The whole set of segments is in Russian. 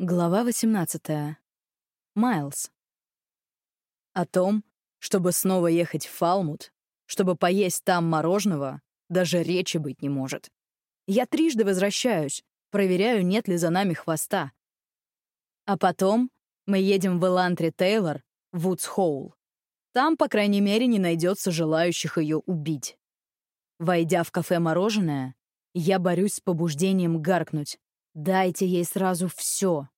Глава 18. Майлз. О том, чтобы снова ехать в Фалмут, чтобы поесть там мороженого, даже речи быть не может. Я трижды возвращаюсь, проверяю, нет ли за нами хвоста. А потом мы едем в Элантри Тейлор, в Вудс-Хоул. Там, по крайней мере, не найдется желающих ее убить. Войдя в кафе «Мороженое», я борюсь с побуждением гаркнуть. Дайте ей сразу все.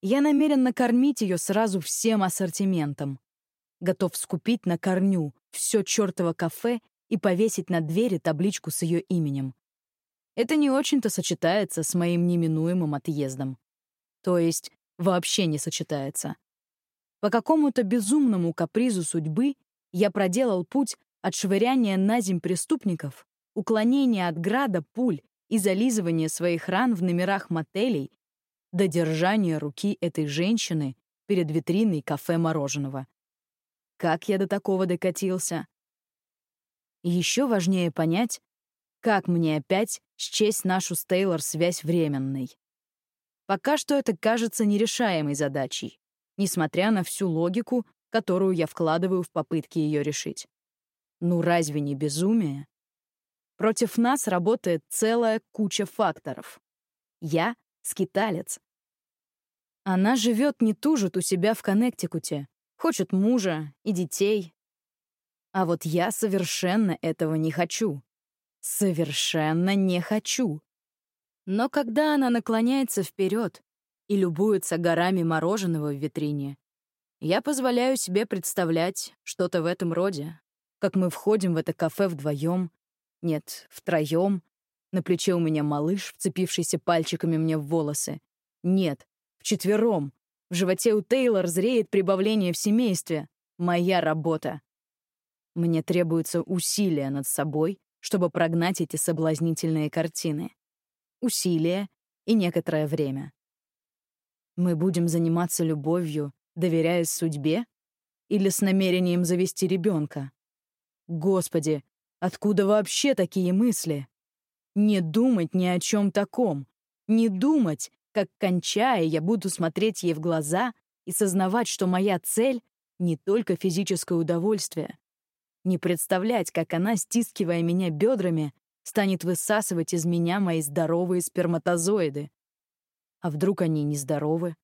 Я намерен накормить ее сразу всем ассортиментом. Готов скупить на корню все чертово кафе и повесить на двери табличку с ее именем. Это не очень-то сочетается с моим неминуемым отъездом. То есть вообще не сочетается. По какому-то безумному капризу судьбы я проделал путь от швыряния на земь преступников, уклонения от града пуль и зализывания своих ран в номерах мотелей до держания руки этой женщины перед витриной кафе мороженого. Как я до такого докатился? Еще важнее понять, как мне опять счесть нашу с Тейлор связь временной. Пока что это кажется нерешаемой задачей, несмотря на всю логику, которую я вкладываю в попытки ее решить. Ну разве не безумие? Против нас работает целая куча факторов. Я — скиталец. Она живет не тужит у себя в Коннектикуте, хочет мужа и детей. А вот я совершенно этого не хочу. Совершенно не хочу. Но когда она наклоняется вперед и любуется горами мороженого в витрине, я позволяю себе представлять что-то в этом роде, как мы входим в это кафе вдвоем, нет, втроем. На плече у меня малыш, вцепившийся пальчиками мне в волосы. Нет, вчетвером. В животе у Тейлор зреет прибавление в семействе. Моя работа. Мне требуется усилия над собой, чтобы прогнать эти соблазнительные картины. Усилия и некоторое время. Мы будем заниматься любовью, доверяясь судьбе? Или с намерением завести ребенка? Господи, Откуда вообще такие мысли? Не думать ни о чем таком. Не думать, как, кончая, я буду смотреть ей в глаза и сознавать, что моя цель — не только физическое удовольствие. Не представлять, как она, стискивая меня бедрами, станет высасывать из меня мои здоровые сперматозоиды. А вдруг они нездоровы?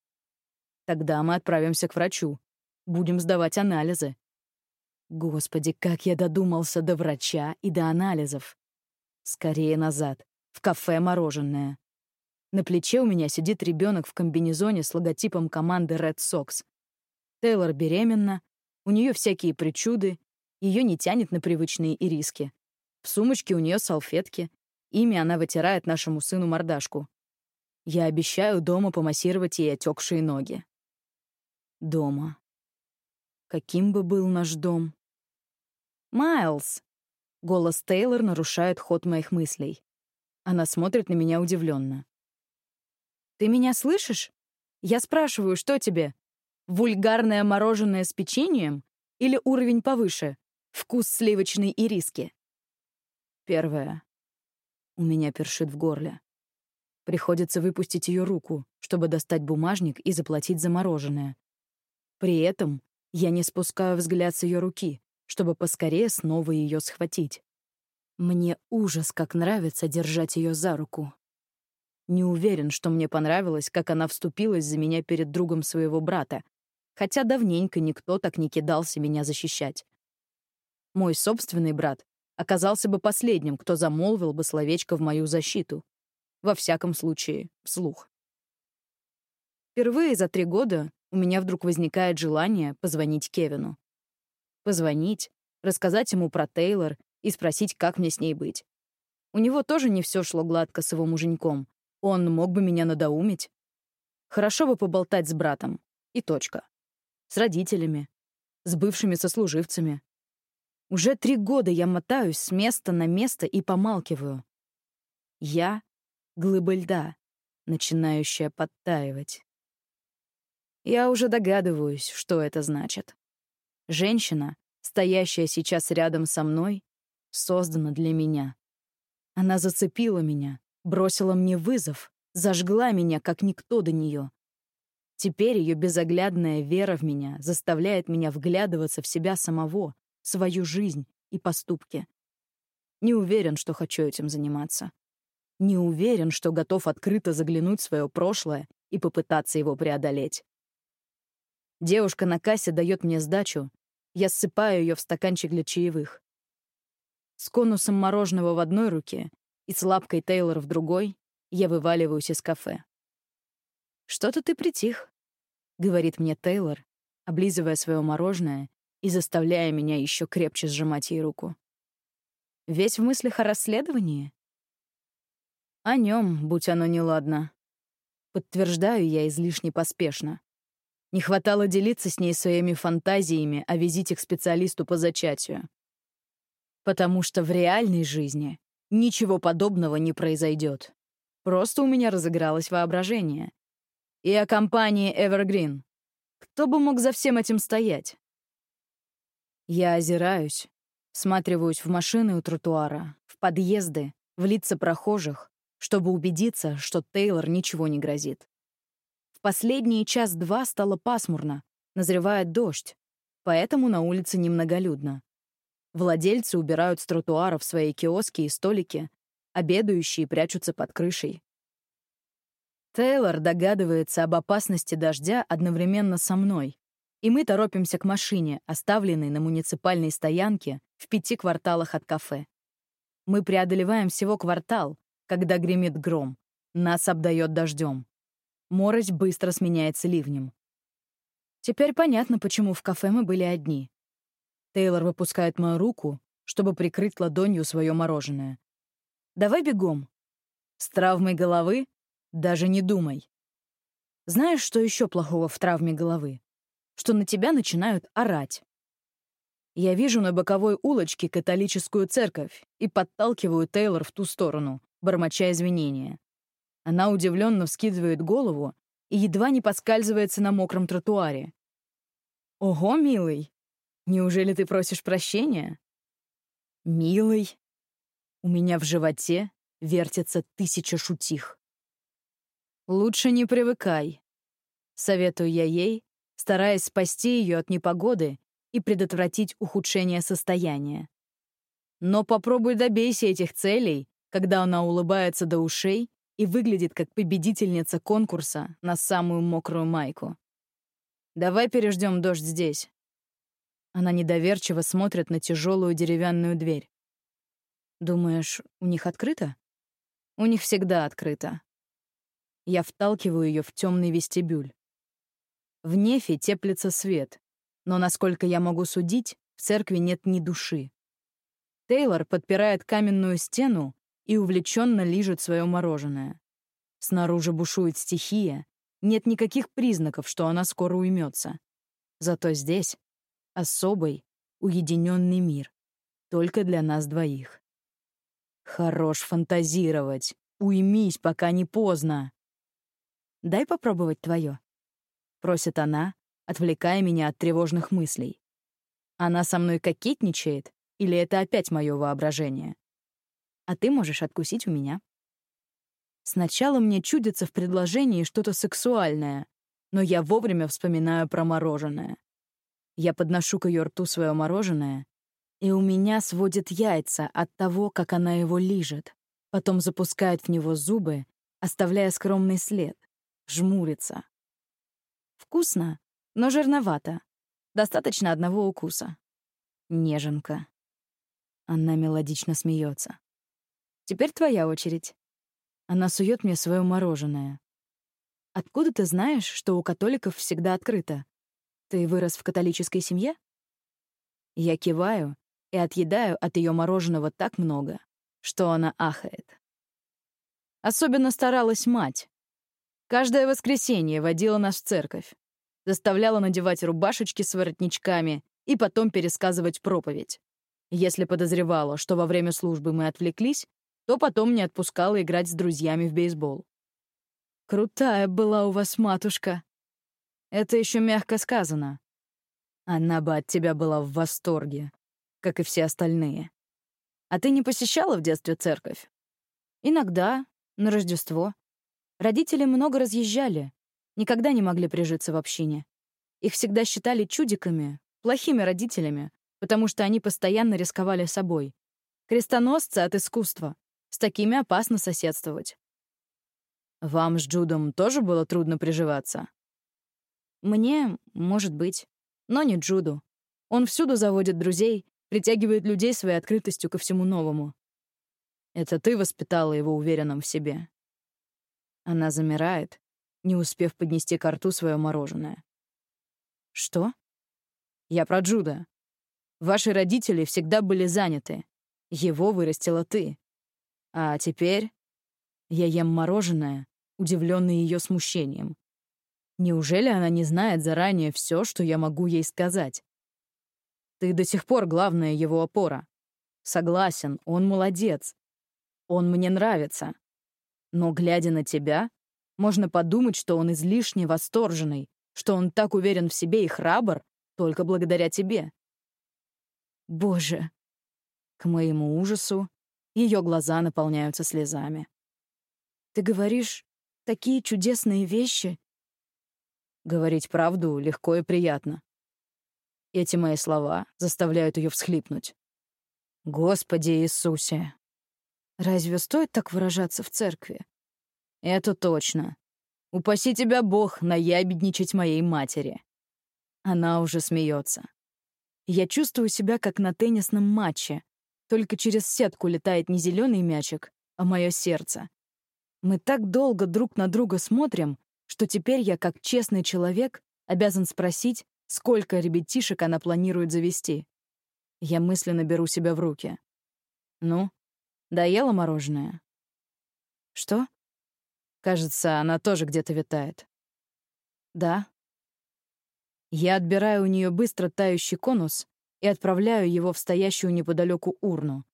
Тогда мы отправимся к врачу. Будем сдавать анализы. Господи, как я додумался до врача и до анализов. Скорее назад, в кафе мороженое. На плече у меня сидит ребенок в комбинезоне с логотипом команды Red Sox. Тейлор беременна, у нее всякие причуды, ее не тянет на привычные ириски. В сумочке у нее салфетки, ими она вытирает нашему сыну мордашку. Я обещаю дома помассировать ей отекшие ноги. Дома. Каким бы был наш дом? «Майлз!» Голос Тейлор нарушает ход моих мыслей. Она смотрит на меня удивленно. «Ты меня слышишь? Я спрашиваю, что тебе? Вульгарное мороженое с печеньем или уровень повыше? Вкус сливочной ириски?» Первое. У меня першит в горле. Приходится выпустить ее руку, чтобы достать бумажник и заплатить за мороженое. При этом я не спускаю взгляд с ее руки, чтобы поскорее снова ее схватить. Мне ужас, как нравится держать ее за руку. Не уверен, что мне понравилось, как она вступилась за меня перед другом своего брата, хотя давненько никто так не кидался меня защищать. Мой собственный брат оказался бы последним, кто замолвил бы словечко в мою защиту. Во всяком случае, вслух. Впервые за три года у меня вдруг возникает желание позвонить Кевину. Позвонить, рассказать ему про Тейлор и спросить, как мне с ней быть. У него тоже не все шло гладко с его муженьком. Он мог бы меня надоумить. Хорошо бы поболтать с братом. И точка. С родителями. С бывшими сослуживцами. Уже три года я мотаюсь с места на место и помалкиваю. Я — глыба льда, начинающая подтаивать. Я уже догадываюсь, что это значит. Женщина, стоящая сейчас рядом со мной, создана для меня. Она зацепила меня, бросила мне вызов, зажгла меня, как никто до нее. Теперь ее безоглядная вера в меня заставляет меня вглядываться в себя самого, в свою жизнь и поступки. Не уверен, что хочу этим заниматься. Не уверен, что готов открыто заглянуть в свое прошлое и попытаться его преодолеть. Девушка на кассе дает мне сдачу, я ссыпаю ее в стаканчик для чаевых. С конусом мороженого в одной руке и с лапкой Тейлор в другой я вываливаюсь из кафе. «Что-то ты притих», — говорит мне Тейлор, облизывая свое мороженое и заставляя меня еще крепче сжимать ей руку. «Весь в мыслях о расследовании?» «О нем, будь оно неладно». Подтверждаю я излишне поспешно. Не хватало делиться с ней своими фантазиями о визите к специалисту по зачатию. Потому что в реальной жизни ничего подобного не произойдет. Просто у меня разыгралось воображение. И о компании Evergreen. Кто бы мог за всем этим стоять? Я озираюсь, всматриваюсь в машины у тротуара, в подъезды, в лица прохожих, чтобы убедиться, что Тейлор ничего не грозит. Последние час-два стало пасмурно, назревает дождь, поэтому на улице немноголюдно. Владельцы убирают с тротуаров свои киоски и столики, обедающие прячутся под крышей. Тейлор догадывается об опасности дождя одновременно со мной, и мы торопимся к машине, оставленной на муниципальной стоянке в пяти кварталах от кафе. Мы преодолеваем всего квартал, когда гремит гром. Нас обдает дождем. Морось быстро сменяется ливнем. Теперь понятно, почему в кафе мы были одни. Тейлор выпускает мою руку, чтобы прикрыть ладонью свое мороженое. «Давай бегом». «С травмой головы? Даже не думай». Знаешь, что еще плохого в травме головы? Что на тебя начинают орать. Я вижу на боковой улочке католическую церковь и подталкиваю Тейлор в ту сторону, бормоча извинения. Она удивленно вскидывает голову и едва не поскальзывается на мокром тротуаре. «Ого, милый, Неужели ты просишь прощения? Милый, у меня в животе вертится тысяча шутих. Лучше не привыкай. Советую я ей, стараясь спасти ее от непогоды и предотвратить ухудшение состояния. Но попробуй добейся этих целей, когда она улыбается до ушей и выглядит как победительница конкурса на самую мокрую майку. Давай переждем дождь здесь. Она недоверчиво смотрит на тяжелую деревянную дверь. «Думаешь, у них открыто?» «У них всегда открыто». Я вталкиваю ее в темный вестибюль. В нефе теплится свет, но, насколько я могу судить, в церкви нет ни души. Тейлор подпирает каменную стену и увлеченно лижет свое мороженое. Снаружи бушует стихия, нет никаких признаков, что она скоро уймется. Зато здесь Особый, уединенный мир. Только для нас двоих. Хорош фантазировать. Уймись, пока не поздно. «Дай попробовать твое», — просит она, отвлекая меня от тревожных мыслей. Она со мной кокетничает, или это опять мое воображение? А ты можешь откусить у меня. Сначала мне чудится в предложении что-то сексуальное, но я вовремя вспоминаю про мороженое. Я подношу к ее рту свое мороженое, и у меня сводит яйца от того, как она его лижет, потом запускает в него зубы, оставляя скромный след, жмурится. Вкусно, но жирновато. Достаточно одного укуса. Неженка. Она мелодично смеется. Теперь твоя очередь. Она сует мне свое мороженое. Откуда ты знаешь, что у католиков всегда открыто? Ты вырос в католической семье? Я киваю и отъедаю от ее мороженого так много, что она ахает. Особенно старалась мать. Каждое воскресенье водила нас в церковь, заставляла надевать рубашечки с воротничками и потом пересказывать проповедь. Если подозревала, что во время службы мы отвлеклись, то потом не отпускала играть с друзьями в бейсбол. «Крутая была у вас матушка», это еще мягко сказано. Она бы от тебя была в восторге, как и все остальные. А ты не посещала в детстве церковь? Иногда, на Рождество. Родители много разъезжали. никогда не могли прижиться в общине. Их всегда считали чудиками, плохими родителями, потому что они постоянно рисковали собой. Крестоносцы от искусства. С такими опасно соседствовать. Вам с Джудом тоже было трудно приживаться? Мне, может быть, но не Джуду. Он всюду заводит друзей, притягивает людей своей открытостью ко всему новому. Это ты воспитала его уверенным в себе. Она замирает, не успев поднести к рту свое мороженое. Что? Я про Джуда. Ваши родители всегда были заняты. Его вырастила ты. А теперь я ем мороженое, удивленный ее смущением. Неужели она не знает заранее все, что я могу ей сказать? Ты до сих пор главная его опора. Согласен, он молодец. Он мне нравится. Но, глядя на тебя, можно подумать, что он излишне восторженный, что он так уверен в себе и храбр только благодаря тебе. Боже. К моему ужасу ее глаза наполняются слезами. Ты говоришь такие чудесные вещи. Говорить правду легко и приятно. Эти мои слова заставляют ее всхлипнуть. Господи Иисусе! Разве стоит так выражаться в церкви? Это точно. Упаси тебя Бог наябедничать моей матери. Она уже смеется. Я чувствую себя как на теннисном матче, только через сетку летает не зеленый мячик, а мое сердце. Мы так долго друг на друга смотрим, что теперь я, как честный человек, обязан спросить, сколько ребятишек она планирует завести. Я мысленно беру себя в руки. Ну, доела мороженое? Что? Кажется, она тоже где-то витает. Да. Я отбираю у нее быстро тающий конус и отправляю его в стоящую неподалеку урну.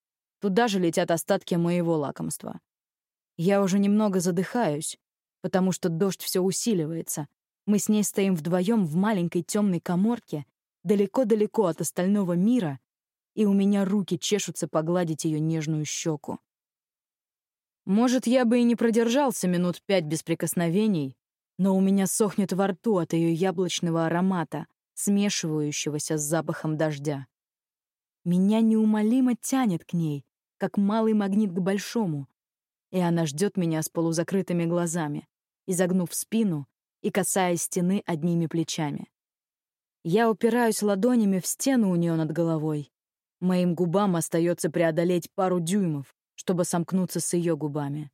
Туда же летят остатки моего лакомства. Я уже немного задыхаюсь, потому что дождь все усиливается. Мы с ней стоим вдвоем в маленькой темной коморке, далеко-далеко от остального мира, и у меня руки чешутся погладить ее нежную щеку. Может, я бы и не продержался минут пять без прикосновений, но у меня сохнет во рту от ее яблочного аромата, смешивающегося с запахом дождя. Меня неумолимо тянет к ней, как малый магнит к большому, и она ждет меня с полузакрытыми глазами, изогнув спину и касаясь стены одними плечами. Я упираюсь ладонями в стену у нее над головой. Моим губам остается преодолеть пару дюймов, чтобы сомкнуться с ее губами.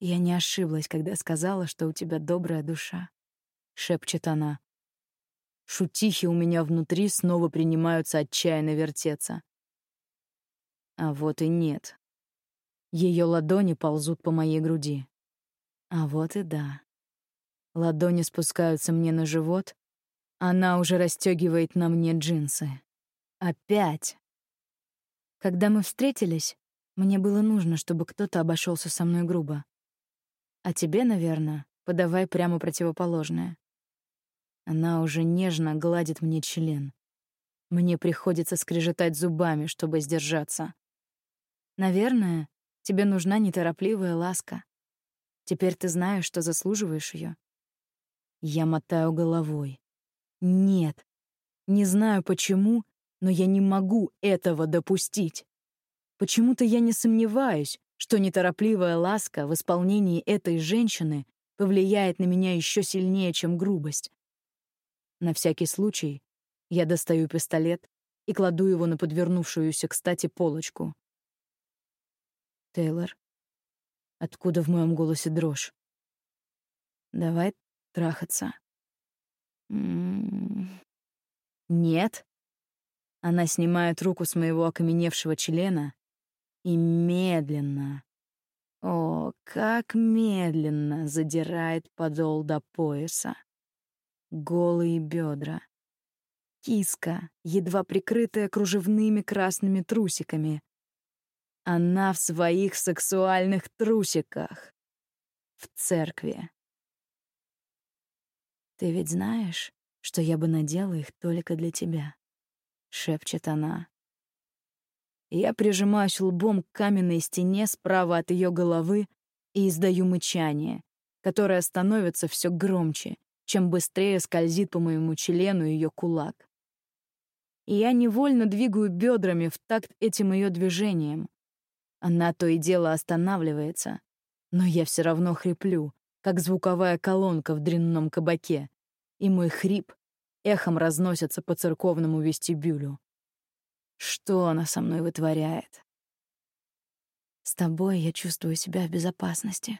«Я не ошиблась, когда сказала, что у тебя добрая душа», — шепчет она, Шутихи у меня внутри снова принимаются отчаянно вертеться. А вот и нет. Ее ладони ползут по моей груди. А вот и да. Ладони спускаются мне на живот. Она уже расстегивает на мне джинсы. Опять. Когда мы встретились, мне было нужно, чтобы кто-то обошелся со мной грубо. А тебе, наверное, подавай прямо противоположное. Она уже нежно гладит мне член. Мне приходится скрежетать зубами, чтобы сдержаться. Наверное, тебе нужна неторопливая ласка. Теперь ты знаешь, что заслуживаешь ее. Я мотаю головой. Нет. Не знаю почему, но я не могу этого допустить. Почему-то я не сомневаюсь, что неторопливая ласка в исполнении этой женщины повлияет на меня еще сильнее, чем грубость. На всякий случай я достаю пистолет и кладу его на подвернувшуюся, кстати, полочку. Тейлор, откуда в моем голосе дрожь? Давай трахаться. М-м-м. Нет. Она снимает руку с моего окаменевшего члена и медленно, о, как медленно задирает подол до пояса голые бедра. Киска, едва прикрытая кружевными красными трусиками. Она в своих сексуальных трусиках. В церкви. «Ты ведь знаешь, что я бы надела их только для тебя?» — шепчет она. Я прижимаюсь лбом к каменной стене справа от ее головы и издаю мычание, которая становится все громче, чем быстрее скользит по моему члену ее кулак. И я невольно двигаю бедрами в такт этим ее движениям. Она то и дело останавливается, но я все равно хриплю, как звуковая колонка в дрянном кабаке, и мой хрип эхом разносится по церковному вестибюлю. Что она со мной вытворяет? «С тобой я чувствую себя в безопасности,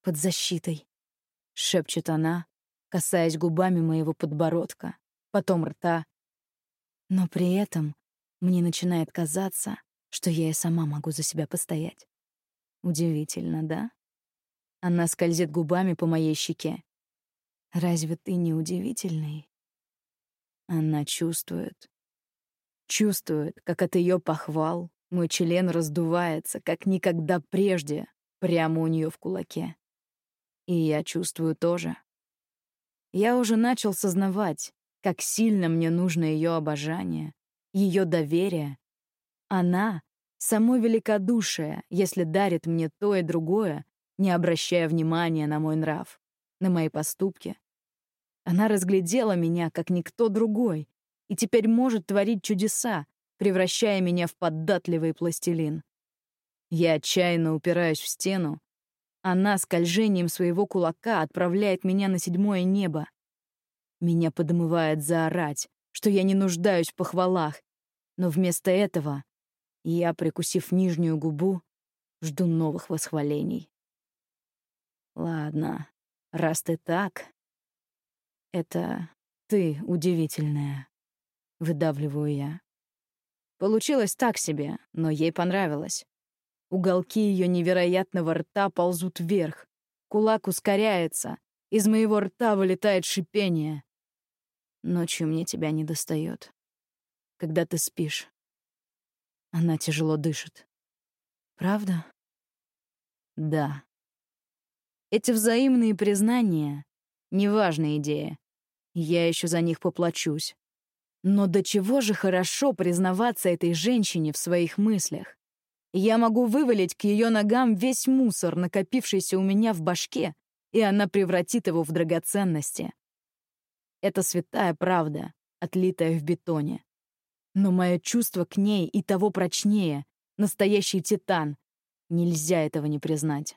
под защитой», — шепчет она, касаясь губами моего подбородка, потом рта. Но при этом мне начинает казаться, что я и сама могу за себя постоять. Удивительно, да? Она скользит губами по моей щеке. Разве ты не удивительный? Она чувствует. Чувствует, как от ее похвал мой член раздувается, как никогда прежде, прямо у нее в кулаке. И я чувствую тоже. Я уже начал сознавать, как сильно мне нужно ее обожание, ее доверие. Она — само великодушие, если дарит мне то и другое, не обращая внимания на мой нрав, на мои поступки. Она разглядела меня, как никто другой, и теперь может творить чудеса, превращая меня в податливый пластилин. Я отчаянно упираюсь в стену. Она скольжением своего кулака отправляет меня на седьмое небо. Меня подмывает заорать, что я не нуждаюсь в похвалах, но вместо этого я, прикусив нижнюю губу, жду новых восхвалений. Ладно, раз ты так, это ты удивительная, выдавливаю я. Получилось так себе, но ей понравилось. Уголки ее невероятного рта ползут вверх. Кулак ускоряется. Из моего рта вылетает шипение. Ночью мне тебя не достает. Когда ты спишь. Она тяжело дышит. Правда? Да. Эти взаимные признания — неважная идея. Я еще за них поплачусь. Но до чего же хорошо признаваться этой женщине в своих мыслях. Я могу вывалить к ее ногам весь мусор, накопившийся у меня в башке, и она превратит его в драгоценности. Это святая правда, отлитая в бетоне. Но мое чувство к ней и того прочнее, настоящий титан. Нельзя этого не признать.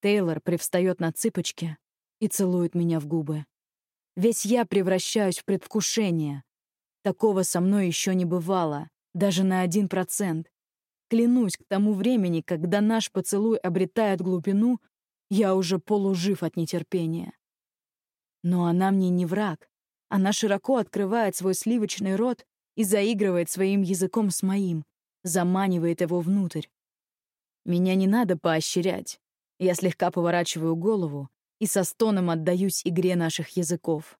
Тейлор привстает на цыпочки и целует меня в губы. Весь я превращаюсь в предвкушение. Такого со мной еще не бывало, даже на один процент. Клянусь, к тому времени, когда наш поцелуй обретает глубину, я уже полужив от нетерпения. Но она мне не враг. Она широко открывает свой сливочный рот и заигрывает своим языком с моим, заманивает его внутрь. Меня не надо поощрять. Я слегка поворачиваю голову и со стоном отдаюсь игре наших языков.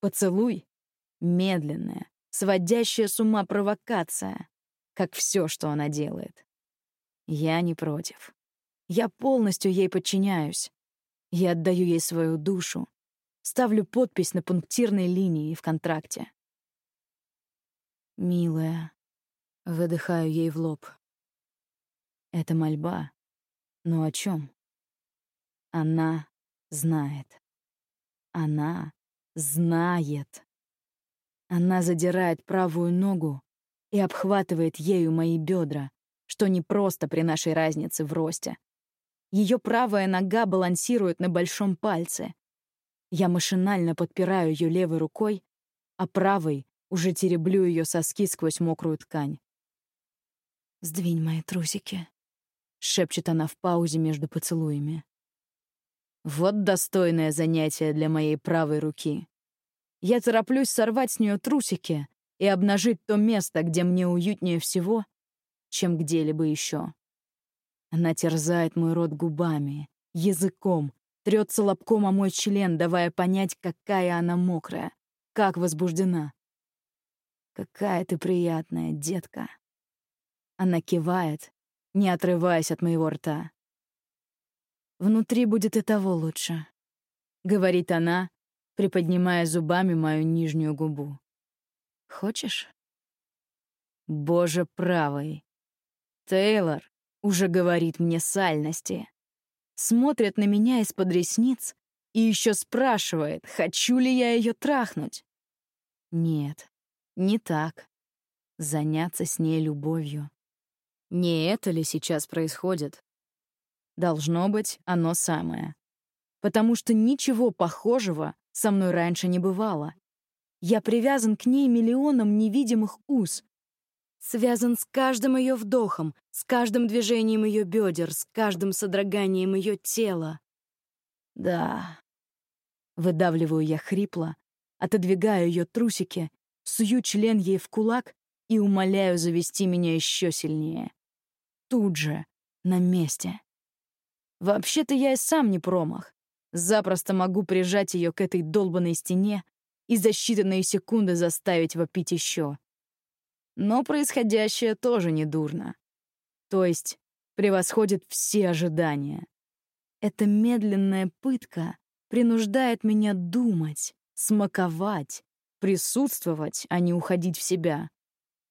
Поцелуй — медленная, сводящая с ума провокация, как все, что она делает. Я не против. Я полностью ей подчиняюсь. Я отдаю ей свою душу, ставлю подпись на пунктирной линии в контракте. «Милая», — выдыхаю ей в лоб. Это мольба. Но о чем? Она знает. Она знает. Она задирает правую ногу и обхватывает ею мои бедра, что не просто при нашей разнице в росте. Ее правая нога балансирует на большом пальце. Я машинально подпираю ее левой рукой, а правой уже тереблю ее соски сквозь мокрую ткань. «Сдвинь мои трусики», — шепчет она в паузе между поцелуями. Вот достойное занятие для моей правой руки. Я тороплюсь сорвать с нее трусики и обнажить то место, где мне уютнее всего, чем где-либо еще. Она терзает мой рот губами, языком, трется лобком о мой член, давая понять, какая она мокрая, как возбуждена. «Какая ты приятная, детка!» Она кивает, не отрываясь от моего рта. Внутри будет и того лучше», — говорит она, приподнимая зубами мою нижнюю губу. «Хочешь?» «Боже правый! Тейлор уже говорит мне сальности. смотрит на меня из-под ресниц и еще спрашивает, хочу ли я ее трахнуть. Нет, не так. Заняться с ней любовью. Не это ли сейчас происходит? Должно быть оно самое. Потому что ничего похожего со мной раньше не бывало. Я привязан к ней миллионом невидимых уз. Связан с каждым ее вдохом, с каждым движением ее бедер, с каждым содроганием ее тела. Да. Выдавливаю я хрипло, отодвигаю ее трусики, сую член ей в кулак и умоляю завести меня еще сильнее. Тут же, на месте. Вообще-то я и сам не промах. Запросто могу прижать ее к этой долбанной стене и за считанные секунды заставить вопить еще. Но происходящее тоже не дурно. То есть превосходит все ожидания. Эта медленная пытка принуждает меня думать, смаковать, присутствовать, а не уходить в себя.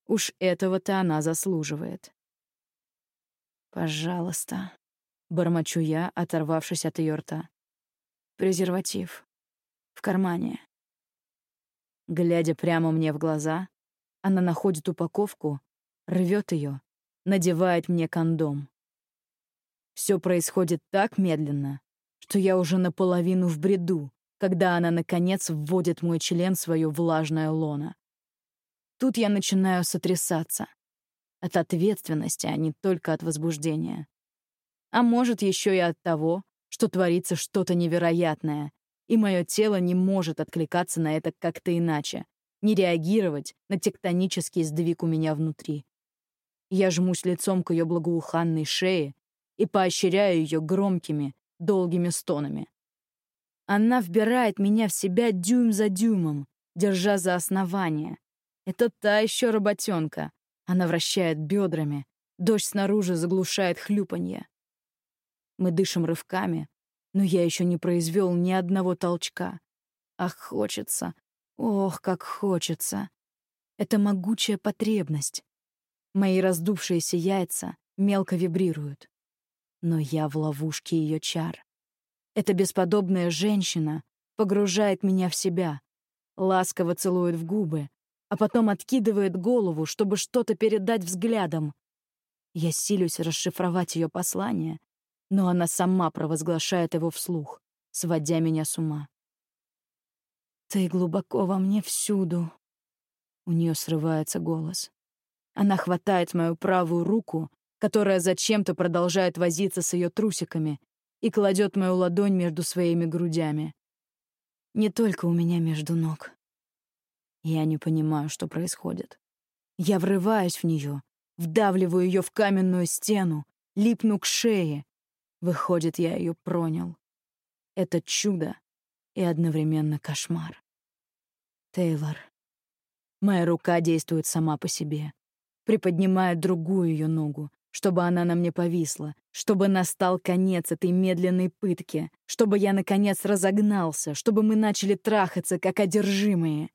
Уж этого-то она заслуживает. «Пожалуйста», — бормочу я, оторвавшись от ее рта. «Презерватив. В кармане». Глядя прямо мне в глаза, она находит упаковку, рвет ее, надевает мне кондом. Все происходит так медленно, что я уже наполовину в бреду, когда она, наконец, вводит мой член в свое влажное лоно. Тут я начинаю сотрясаться. От ответственности, а не только от возбуждения. А может, еще и от того, что творится что-то невероятное, и мое тело не может откликаться на это как-то иначе, не реагировать на тектонический сдвиг у меня внутри. Я жмусь лицом к ее благоуханной шее и поощряю ее громкими, долгими стонами. Она вбирает меня в себя дюйм за дюймом, держа за основание. Это та еще работенка. Она вращает бедрами. Дождь снаружи заглушает хлюпанье. Мы дышим рывками, но я еще не произвел ни одного толчка. Ах, хочется. Ох, как хочется. Это могучая потребность. Мои раздувшиеся яйца мелко вибрируют. Но я в ловушке ее чар. Эта бесподобная женщина погружает меня в себя, ласково целует в губы, а потом откидывает голову, чтобы что-то передать взглядом. Я силюсь расшифровать ее послание, но она сама провозглашает его вслух, сводя меня с ума. «Ты глубоко во мне всюду», — у нее срывается голос. Она хватает мою правую руку, которая зачем-то продолжает возиться с ее трусиками, и кладет мою ладонь между своими грудями. Не только у меня между ног. Я не понимаю, что происходит. Я врываюсь в нее, вдавливаю ее в каменную стену, липну к шее. Выходит, я ее пронял. Это чудо и одновременно кошмар. Тейлор. Моя рука действует сама по себе. Приподнимает другую ее ногу, чтобы она на мне повисла, чтобы настал конец этой медленной пытки, чтобы я, наконец, разогнался, чтобы мы начали трахаться, как одержимые.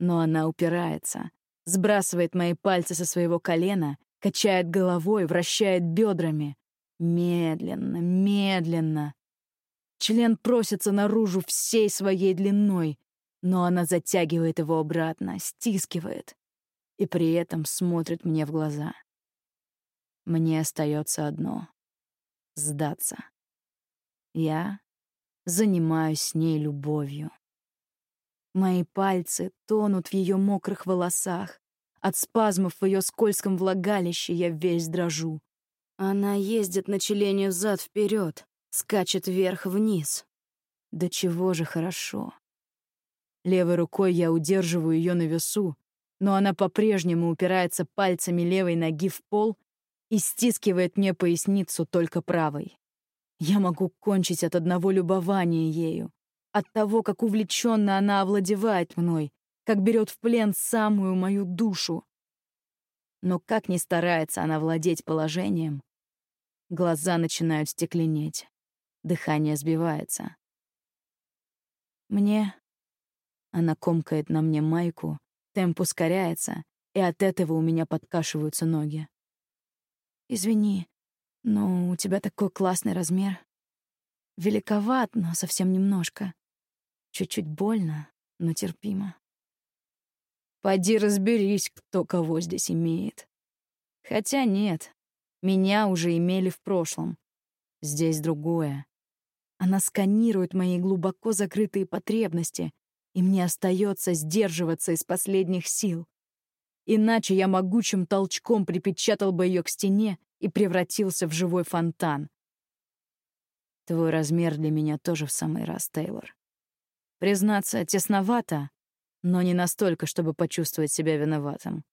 Но она упирается, сбрасывает мои пальцы со своего колена, качает головой, вращает бедрами. Медленно, медленно. Член просится наружу всей своей длиной, но она затягивает его обратно, стискивает и при этом смотрит мне в глаза. Мне остается одно — сдаться. Я занимаюсь с ней любовью. Мои пальцы тонут в ее мокрых волосах. От спазмов в ее скользком влагалище я весь дрожу. Она ездит на члене взад вперед, скачет вверх-вниз. Да чего же хорошо. Левой рукой я удерживаю ее на весу, но она по-прежнему упирается пальцами левой ноги в пол и стискивает мне поясницу только правой. Я могу кончить от одного любования ею, от того, как увлеченно она овладевает мной, как берет в плен самую мою душу. Но как ни старается она владеть положением, глаза начинают стекленеть, дыхание сбивается. Мне... Она комкает на мне майку, темп ускоряется, и от этого у меня подкашиваются ноги. «Извини, но у тебя такой классный размер». Великоват, но совсем немножко. Чуть-чуть больно, но терпимо. Пойди разберись, кто кого здесь имеет. Хотя нет, меня уже имели в прошлом. Здесь другое. Она сканирует мои глубоко закрытые потребности, и мне остается сдерживаться из последних сил. Иначе я могучим толчком припечатал бы ее к стене и превратился в живой фонтан. Твой размер для меня тоже в самый раз, Тейлор. Признаться, тесновато, но не настолько, чтобы почувствовать себя виноватым.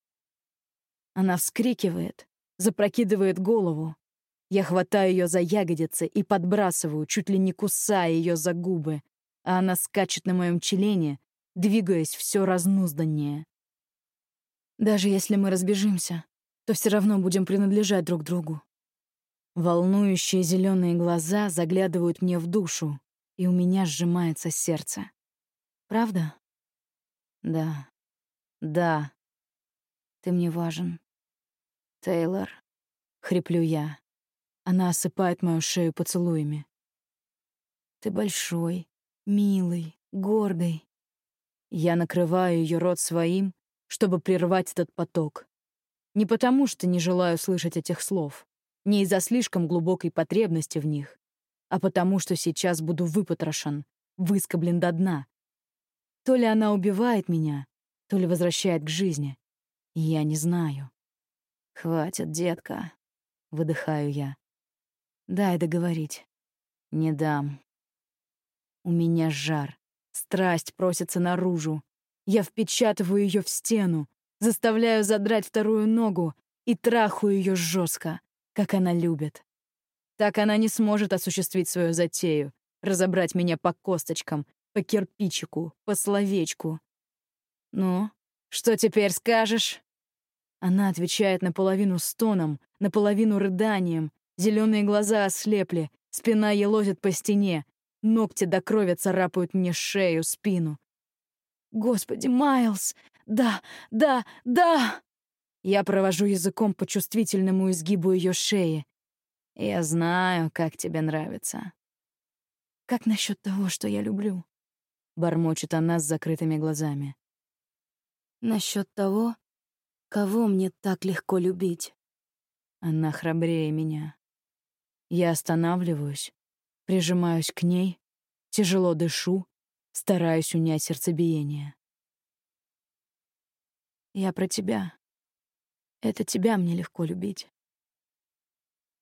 Она вскрикивает, запрокидывает голову. Я хватаю ее за ягодицы и подбрасываю, чуть ли не кусая ее за губы, а она скачет на моем члене, двигаясь все разнузданнее. Даже если мы разбежимся, то все равно будем принадлежать друг другу. Волнующие зеленые глаза заглядывают мне в душу, и у меня сжимается сердце. Правда? Да. Да. Ты мне важен. Тейлор. Хриплю я. Она осыпает мою шею поцелуями. Ты большой, милый, гордый. Я накрываю ее рот своим, чтобы прервать этот поток. Не потому, что не желаю слышать этих слов, не из-за слишком глубокой потребности в них, а потому, что сейчас буду выпотрошен, выскоблен до дна. То ли она убивает меня, то ли возвращает к жизни. Я не знаю. «Хватит, детка», — выдыхаю я. «Дай договорить». «Не дам». У меня жар. Страсть просится наружу. Я впечатываю ее в стену, заставляю задрать вторую ногу и трахаю ее жестко, как она любит. Так она не сможет осуществить свою затею, разобрать меня по косточкам, по кирпичику, по словечку. «Ну, что теперь скажешь?» Она отвечает наполовину стоном, наполовину рыданием. Зеленые глаза ослепли, спина елозит по стене, ногти до крови царапают мне шею, спину. «Господи, Майлз! Да, да, да!» Я провожу языком по чувствительному изгибу ее шеи. «Я знаю, как тебе нравится». «Как насчет того, что я люблю?» — бормочет она с закрытыми глазами. «Насчет того, кого мне так легко любить?» Она храбрее меня. Я останавливаюсь, прижимаюсь к ней, тяжело дышу, стараюсь унять сердцебиение. «Я про тебя. Это тебя мне легко любить».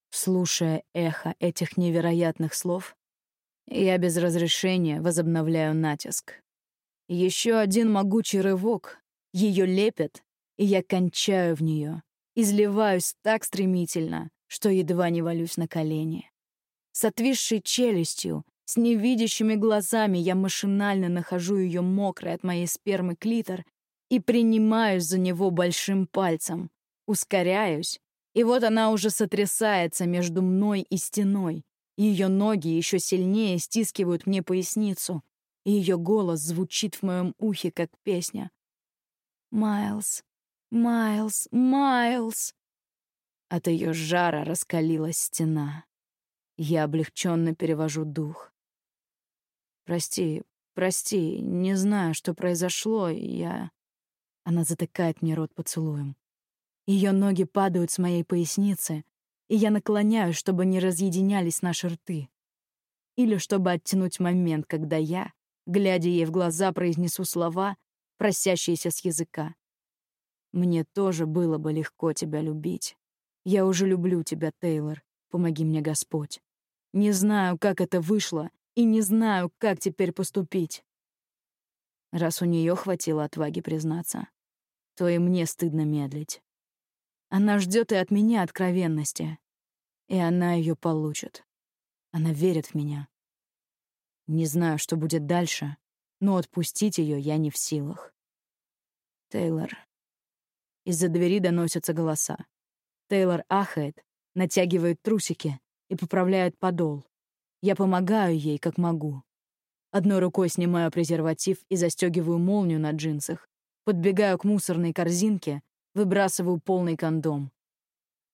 Слушая эхо этих невероятных слов, я без разрешения возобновляю натиск. Еще один могучий рывок, ее лепет, и я кончаю в нее, изливаюсь так стремительно, что едва не валюсь на колени. С отвисшей челюстью, с невидящими глазами я машинально нахожу ее мокрой от моей спермы клитор и принимаюсь за него большим пальцем, ускоряюсь, и вот она уже сотрясается между мной и стеной. Ее ноги еще сильнее стискивают мне поясницу, и ее голос звучит в моем ухе, как песня. «Майлз, Майлз, Майлз!» От ее жара раскалилась стена. Я облегченно перевожу дух. «Прости, прости, не знаю, что произошло, я...» Она затыкает мне рот поцелуем. Ее ноги падают с моей поясницы, и я наклоняюсь, чтобы не разъединялись наши рты. Или чтобы оттянуть момент, когда я, глядя ей в глаза, произнесу слова, просящиеся с языка. «Мне тоже было бы легко тебя любить. Я уже люблю тебя, Тейлор. Помоги мне, Господь. Не знаю, как это вышло, и не знаю, как теперь поступить». Раз у нее хватило отваги признаться, то и мне стыдно медлить. Она ждет и от меня откровенности. И она ее получит. Она верит в меня. Не знаю, что будет дальше, но отпустить ее я не в силах. Тейлор. Из-за двери доносятся голоса. Тейлор ахает, натягивает трусики и поправляет подол. Я помогаю ей, как могу. Одной рукой снимаю презерватив и застегиваю молнию на джинсах, подбегаю к мусорной корзинке Выбрасываю полный кондом.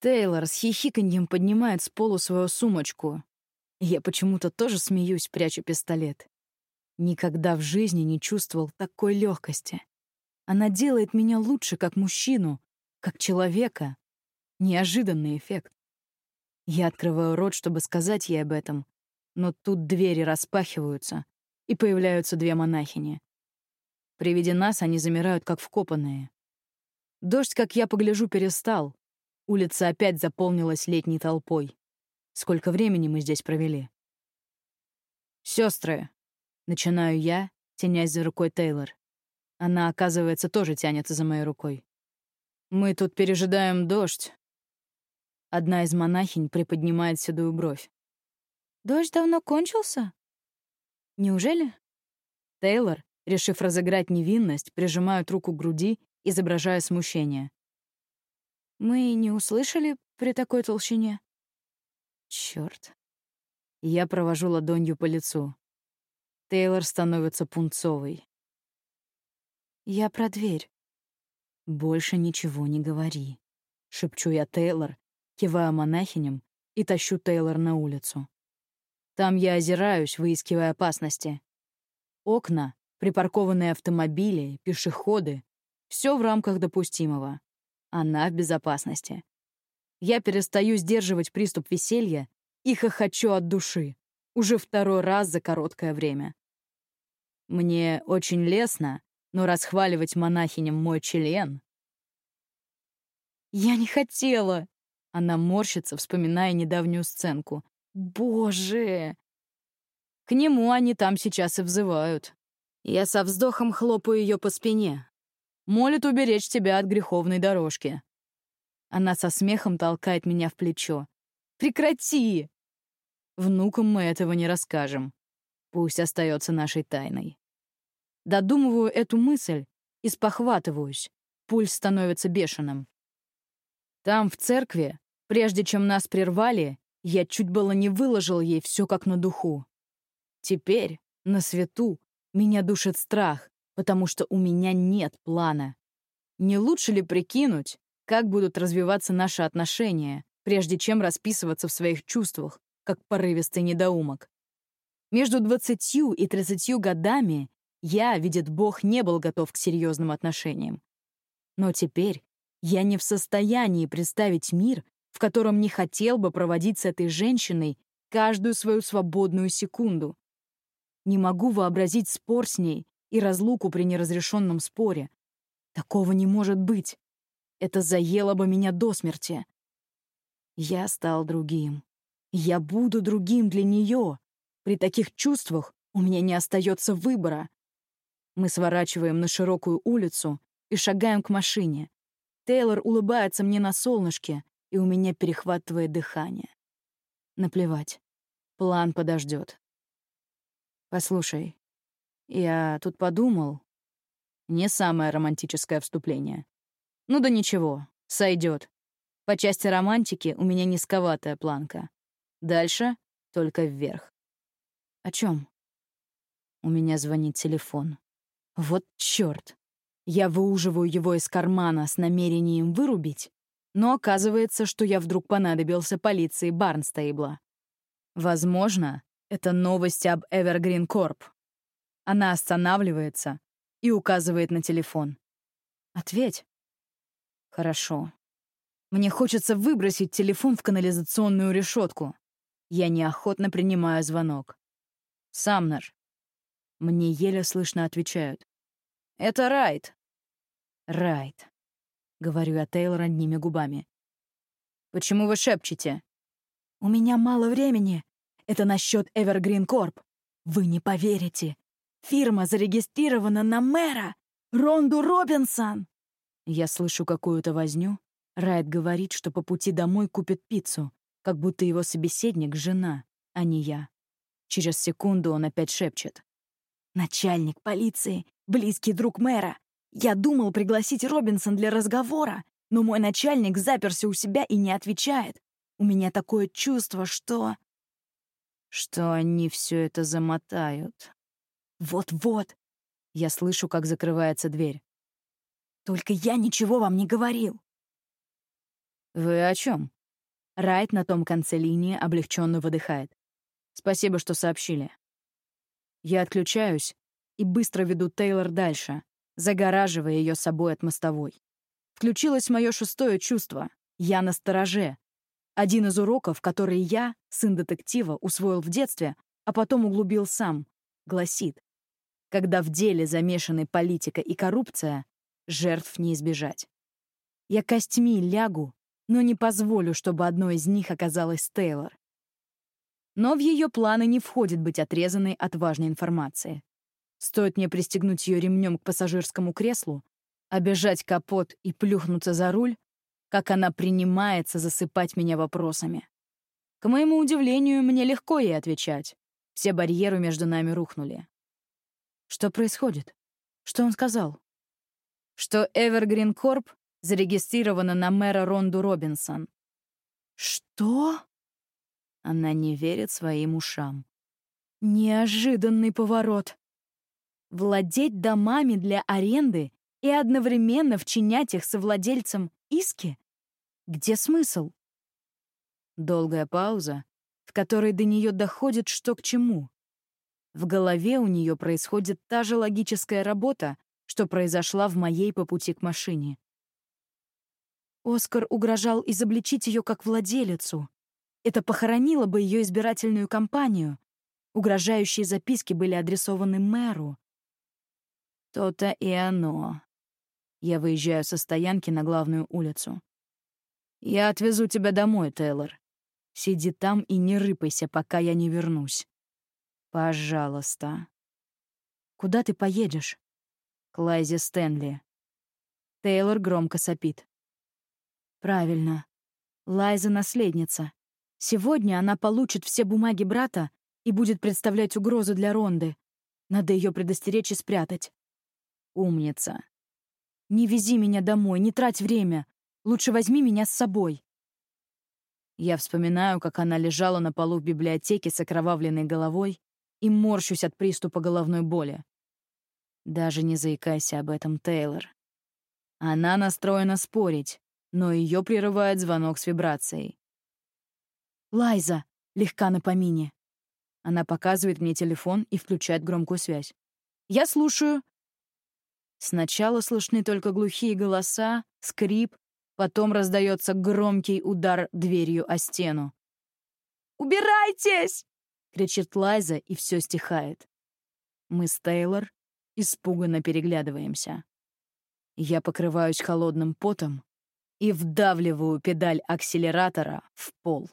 Тейлор с хихиканьем поднимает с полу свою сумочку. Я почему-то тоже смеюсь, прячу пистолет. Никогда в жизни не чувствовал такой легкости. Она делает меня лучше как мужчину, как человека. Неожиданный эффект. Я открываю рот, чтобы сказать ей об этом, но тут двери распахиваются, и появляются две монахини. При виде нас они замирают, как вкопанные. Дождь, как я погляжу, перестал. Улица опять заполнилась летней толпой. Сколько времени мы здесь провели? Сестры, начинаю я, тенясь за рукой Тейлор. Она, оказывается, тоже тянется за моей рукой. Мы тут пережидаем дождь. Одна из монахинь приподнимает седую бровь. Дождь давно кончился? Неужели? Тейлор, решив разыграть невинность, прижимает руку к груди, изображая смущение. Мы не услышали при такой толщине. Черт. Я провожу ладонью по лицу. Тейлор становится пунцовой. Я про дверь. Больше ничего не говори. Шепчу я Тейлор, кивая монахиням и тащу Тейлор на улицу. Там я озираюсь, выискивая опасности. Окна, припаркованные автомобили, пешеходы — все в рамках допустимого. Она в безопасности. Я перестаю сдерживать приступ веселья и хохочу от души. Уже второй раз за короткое время. Мне очень лестно, но расхваливать монахиням мой член... «Я не хотела!» Она морщится, вспоминая недавнюю сценку. «Боже!» К нему они там сейчас и взывают. Я со вздохом хлопаю ее по спине. Молит уберечь тебя от греховной дорожки. Она со смехом толкает меня в плечо. «Прекрати!» Внукам мы этого не расскажем. Пусть остается нашей тайной. Додумываю эту мысль и спохватываюсь. Пульс становится бешеным. Там, в церкви, прежде чем нас прервали, я чуть было не выложил ей все как на духу. Теперь, на свету, меня душит страх, потому что у меня нет плана. Не лучше ли прикинуть, как будут развиваться наши отношения, прежде чем расписываться в своих чувствах, как порывистый недоумок? Между двадцатью и тридцатью годами я, видит Бог, не был готов к серьезным отношениям. Но теперь я не в состоянии представить мир, в котором не хотел бы проводить с этой женщиной каждую свою свободную секунду. Не могу вообразить спор с ней и разлуку при неразрешенном споре. Такого не может быть. Это заело бы меня до смерти. Я стал другим. Я буду другим для нее. При таких чувствах у меня не остается выбора. Мы сворачиваем на широкую улицу и шагаем к машине. Тейлор улыбается мне на солнышке, и у меня перехватывает дыхание. Наплевать. План подождет. Послушай, я тут подумал. Не самое романтическое вступление. Ну да ничего, сойдет. По части романтики у меня низковатая планка. Дальше только вверх. О чем? У меня звонит телефон. Вот чёрт. Я выуживаю его из кармана с намерением вырубить, но оказывается, что я вдруг понадобился полиции Барнстейбла. Возможно, это новость об Evergreen Corp. Она останавливается и указывает на телефон. «Ответь». «Хорошо. Мне хочется выбросить телефон в канализационную решетку. Я неохотно принимаю звонок. «Самнер». Мне еле слышно отвечают. «Это Райт». «Райт», говорю я Тейлор одними губами. «Почему вы шепчете?» «У меня мало времени. Это насчет Evergreen Corp. Вы не поверите. Фирма зарегистрирована на мэра, Ронду Робинсон!» Я слышу какую-то возню. Райт говорит, что по пути домой купит пиццу, как будто его собеседник — жена, а не я. Через секунду он опять шепчет. «Начальник полиции, близкий друг мэра. Я думал пригласить Робинсон для разговора, но мой начальник заперся у себя и не отвечает. У меня такое чувство, что... Что они все это замотают. Вот-вот. Я слышу, как закрывается дверь. Только я ничего вам не говорил. Вы о чем? Райт на том конце линии облегченно выдыхает. Спасибо, что сообщили. Я отключаюсь и быстро веду Тейлор дальше, загораживая ее собой от мостовой. Включилось мое шестое чувство. Я на стороже. Один из уроков, который я, сын детектива, усвоил в детстве, а потом углубил сам, гласит, когда в деле замешаны политика и коррупция, жертв не избежать. Я костьми лягу, но не позволю, чтобы одной из них оказалась Тейлор. Но в ее планы не входит быть отрезанной от важной информации. Стоит мне пристегнуть ее ремнем к пассажирскому креслу, обежать капот и плюхнуться за руль, как она принимается засыпать меня вопросами. К моему удивлению, мне легко ей отвечать. Все барьеры между нами рухнули. Что происходит? Что он сказал? Что Evergreen Corp зарегистрирована на мэра Ронду Робинсон. Что? Она не верит своим ушам. Неожиданный поворот владеть домами для аренды и одновременно вчинять их совладельцам иски? Где смысл? Долгая пауза, в которой до нее доходит, что к чему. В голове у нее происходит та же логическая работа, что произошла в моей по пути к машине. Оскар угрожал изобличить ее как владелицу. Это похоронило бы ее избирательную кампанию. Угрожающие записки были адресованы мэру. То-то и оно. Я выезжаю со стоянки на главную улицу. Я отвезу тебя домой, Тейлор. Сиди там и не рыпайся, пока я не вернусь. Пожалуйста. Куда ты поедешь? К Лайзе Стэнли. Тейлор громко сопит. Правильно. Лайза — наследница. Сегодня она получит все бумаги брата и будет представлять угрозу для Ронды. Надо ее предостеречь и спрятать. Умница. Не вези меня домой, не трать время. Лучше возьми меня с собой. Я вспоминаю, как она лежала на полу в библиотеке с окровавленной головой и морщусь от приступа головной боли. Даже не заикайся об этом, Тейлор. Она настроена спорить, но ее прерывает звонок с вибрацией. «Лайза!» — легка на помине. Она показывает мне телефон и включает громкую связь. «Я слушаю», Сначала слышны только глухие голоса, скрип, потом раздается громкий удар дверью о стену. «Убирайтесь!» — кричит Лайза, и все стихает. Мы с Тейлор испуганно переглядываемся. Я покрываюсь холодным потом и вдавливаю педаль акселератора в пол.